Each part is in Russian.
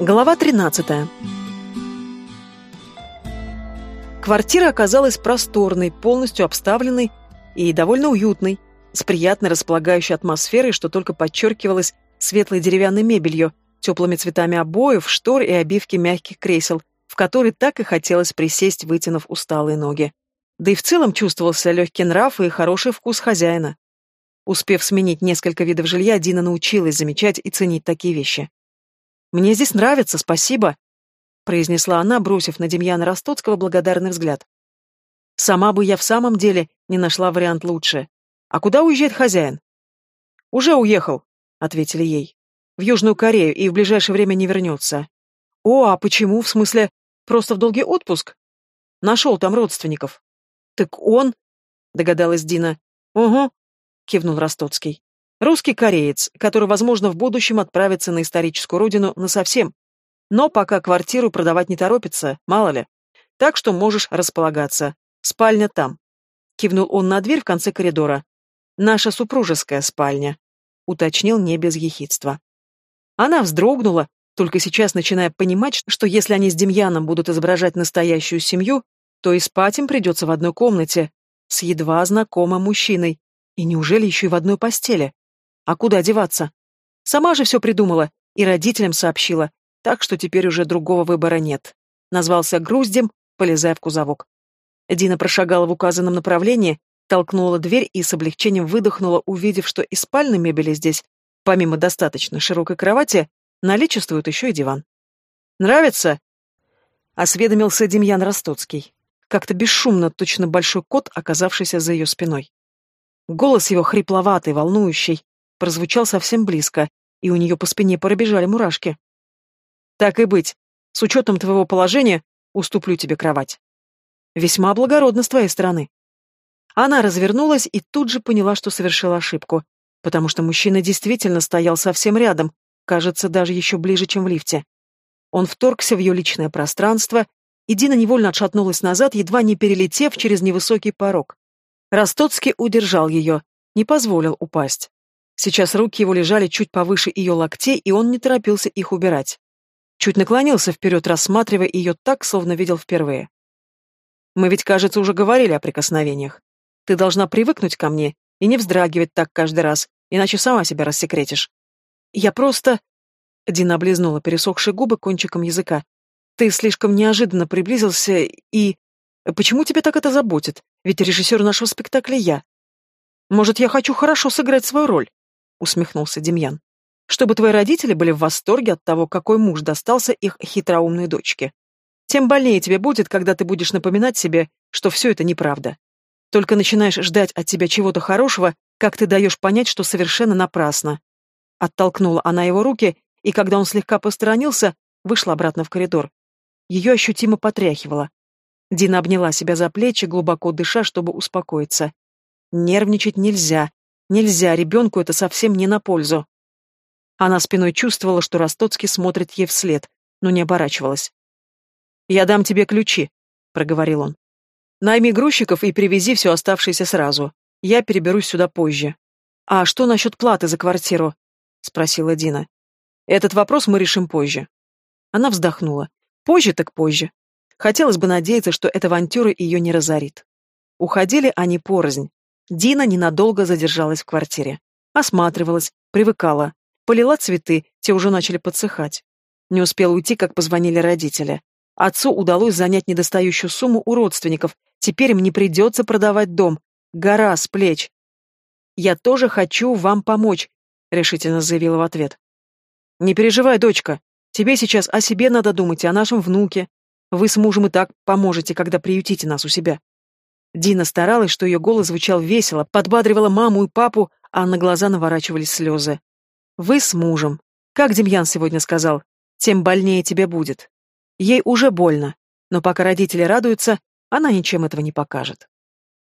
Глава 13. Квартира оказалась просторной, полностью обставленной и довольно уютной, с приятной располагающей атмосферой, что только подчеркивалось светлой деревянной мебелью, теплыми цветами обоев, штор и обивки мягких кресел, в которые так и хотелось присесть, вытянув усталые ноги. Да и в целом чувствовался легкий нрав и хороший вкус хозяина. Успев сменить несколько видов жилья, Дина научилась замечать и ценить такие вещи. Мне здесь нравится, спасибо!» произнесла она, бросив на Демьяна Ростоцкого благодарный взгляд. «Сама бы я в самом деле не нашла вариант лучше. А куда уезжает хозяин?» «Уже уехал», — ответили ей. «В Южную Корею и в ближайшее время не вернется». «О, а почему? В смысле, просто в долгий отпуск?» «Нашел там родственников». «Так он?» — догадалась Дина. «Угу», — кивнул Ростоцкий. Русский кореец, который, возможно, в будущем отправится на историческую родину насовсем. Но пока квартиру продавать не торопится, мало ли. Так что можешь располагаться. Спальня там. Кивнул он на дверь в конце коридора. Наша супружеская спальня. Уточнил не без ехидства. Она вздрогнула, только сейчас начиная понимать, что если они с Демьяном будут изображать настоящую семью, то и спать им придется в одной комнате, с едва знакомым мужчиной, и неужели еще и в одной постели? А куда деваться? Сама же все придумала и родителям сообщила, так что теперь уже другого выбора нет. Назвался груздем, полезая в кузовок. Дина прошагала в указанном направлении, толкнула дверь и с облегчением выдохнула, увидев, что из спальной мебели здесь, помимо достаточно широкой кровати, наличествует еще и диван. «Нравится?» — осведомился Демьян Ростоцкий. Как-то бесшумно, точно большой кот, оказавшийся за ее спиной. Голос его хрипловатый, волнующий, прозвучал совсем близко, и у нее по спине пробежали мурашки. «Так и быть. С учетом твоего положения уступлю тебе кровать». «Весьма благородно с твоей стороны». Она развернулась и тут же поняла, что совершила ошибку, потому что мужчина действительно стоял совсем рядом, кажется, даже еще ближе, чем в лифте. Он вторгся в ее личное пространство, и Дина невольно отшатнулась назад, едва не перелетев через невысокий порог. Ростоцкий удержал ее, не позволил упасть. Сейчас руки его лежали чуть повыше ее локтей, и он не торопился их убирать. Чуть наклонился вперед, рассматривая ее так, словно видел впервые. «Мы ведь, кажется, уже говорили о прикосновениях. Ты должна привыкнуть ко мне и не вздрагивать так каждый раз, иначе сама себя рассекретишь». «Я просто...» Дина облизнула пересохшие губы кончиком языка. «Ты слишком неожиданно приблизился и...» «Почему тебя так это заботит? Ведь режиссер нашего спектакля я. Может, я хочу хорошо сыграть свою роль?» — усмехнулся Демьян. «Чтобы твои родители были в восторге от того, какой муж достался их хитроумной дочке. Тем больнее тебе будет, когда ты будешь напоминать себе, что все это неправда. Только начинаешь ждать от тебя чего-то хорошего, как ты даешь понять, что совершенно напрасно». Оттолкнула она его руки, и когда он слегка посторонился, вышла обратно в коридор. Ее ощутимо потряхивало. Дина обняла себя за плечи, глубоко дыша, чтобы успокоиться. Нервничать нельзя, Нельзя, ребенку это совсем не на пользу. Она спиной чувствовала, что Ростоцкий смотрит ей вслед, но не оборачивалась. «Я дам тебе ключи», — проговорил он. «Найми грузчиков и привези все оставшееся сразу. Я переберусь сюда позже». «А что насчет платы за квартиру?» — спросила Дина. «Этот вопрос мы решим позже». Она вздохнула. «Позже так позже. Хотелось бы надеяться, что эта авантюра ее не разорит». Уходили они порознь. Дина ненадолго задержалась в квартире. Осматривалась, привыкала. Полила цветы, те уже начали подсыхать. Не успела уйти, как позвонили родители. Отцу удалось занять недостающую сумму у родственников. Теперь им не придется продавать дом. Гора с плеч. «Я тоже хочу вам помочь», — решительно заявила в ответ. «Не переживай, дочка. Тебе сейчас о себе надо думать и о нашем внуке. Вы с мужем и так поможете, когда приютите нас у себя. Дина старалась, что ее голос звучал весело, подбадривала маму и папу, а на глаза наворачивались слезы. «Вы с мужем. Как Демьян сегодня сказал, тем больнее тебе будет. Ей уже больно, но пока родители радуются, она ничем этого не покажет».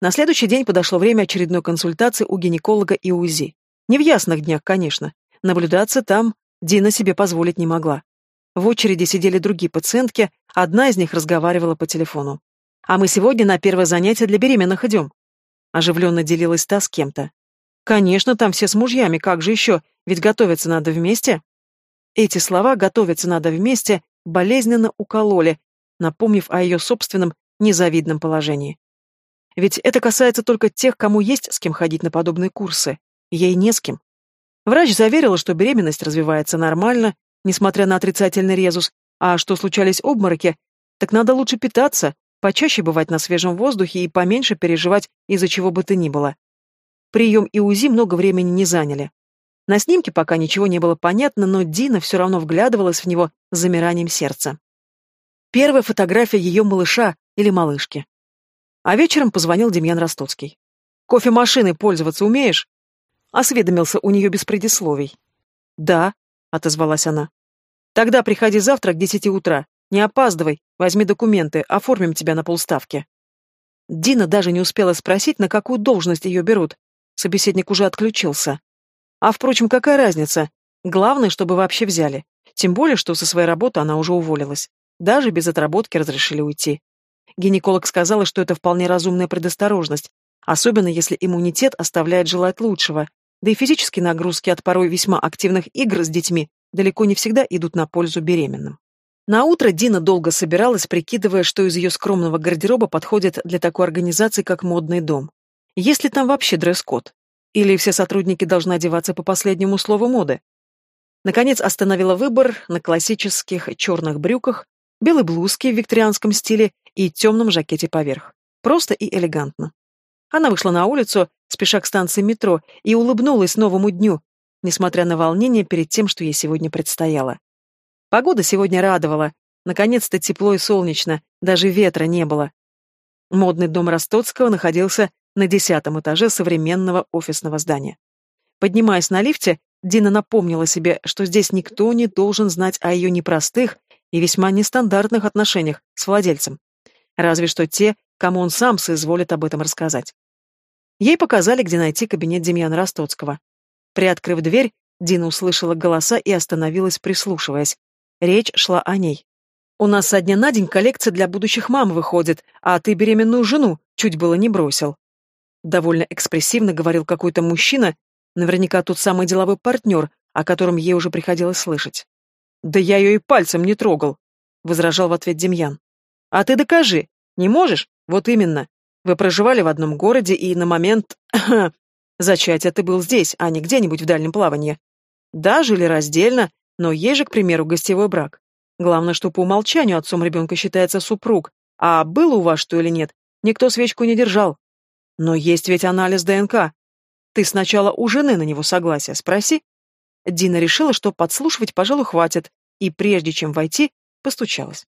На следующий день подошло время очередной консультации у гинеколога и УЗИ. Не в ясных днях, конечно. Наблюдаться там Дина себе позволить не могла. В очереди сидели другие пациентки, одна из них разговаривала по телефону. А мы сегодня на первое занятие для беременных идем. Оживленно делилась та с кем-то. Конечно, там все с мужьями, как же еще, ведь готовиться надо вместе. Эти слова «готовиться надо вместе» болезненно укололи, напомнив о ее собственном незавидном положении. Ведь это касается только тех, кому есть с кем ходить на подобные курсы. Ей не с кем. Врач заверила, что беременность развивается нормально, несмотря на отрицательный резус, а что случались обмороки, так надо лучше питаться, Почаще бывать на свежем воздухе и поменьше переживать из-за чего бы то ни было. Прием и УЗИ много времени не заняли. На снимке пока ничего не было понятно, но Дина все равно вглядывалась в него с замиранием сердца. Первая фотография ее малыша или малышки. А вечером позвонил Демьян Ростоцкий. «Кофемашиной пользоваться умеешь?» Осведомился у нее без предисловий. «Да», — отозвалась она. «Тогда приходи завтра к десяти утра. Не опаздывай, возьми документы, оформим тебя на полставки. Дина даже не успела спросить, на какую должность ее берут. Собеседник уже отключился. А впрочем, какая разница? Главное, чтобы вообще взяли. Тем более, что со своей работы она уже уволилась. Даже без отработки разрешили уйти. Гинеколог сказала, что это вполне разумная предосторожность, особенно если иммунитет оставляет желать лучшего, да и физические нагрузки от порой весьма активных игр с детьми далеко не всегда идут на пользу беременным. На утро Дина долго собиралась, прикидывая, что из ее скромного гардероба подходит для такой организации, как модный дом. Если там вообще дресс-код? Или все сотрудники должны одеваться по последнему слову моды? Наконец остановила выбор на классических черных брюках, белой блузке в викторианском стиле и темном жакете поверх. Просто и элегантно. Она вышла на улицу, спеша к станции метро, и улыбнулась новому дню, несмотря на волнение перед тем, что ей сегодня предстояло. Погода сегодня радовала. Наконец-то тепло и солнечно, даже ветра не было. Модный дом Ростоцкого находился на десятом этаже современного офисного здания. Поднимаясь на лифте, Дина напомнила себе, что здесь никто не должен знать о ее непростых и весьма нестандартных отношениях с владельцем. Разве что те, кому он сам соизволит об этом рассказать. Ей показали, где найти кабинет Демьяна Ростоцкого. Приоткрыв дверь, Дина услышала голоса и остановилась, прислушиваясь. Речь шла о ней. «У нас со дня на день коллекция для будущих мам выходит, а ты беременную жену чуть было не бросил». Довольно экспрессивно говорил какой-то мужчина, наверняка тот самый деловой партнер, о котором ей уже приходилось слышать. «Да я ее и пальцем не трогал», — возражал в ответ Демьян. «А ты докажи. Не можешь? Вот именно. Вы проживали в одном городе, и на момент зачатия ты был здесь, а не где-нибудь в дальнем плавании. Да, жили раздельно, но есть же, к примеру, гостевой брак. Главное, что по умолчанию отцом ребенка считается супруг, а было у вас что или нет, никто свечку не держал. Но есть ведь анализ ДНК. Ты сначала у жены на него согласие спроси. Дина решила, что подслушивать, пожалуй, хватит, и прежде чем войти, постучалась.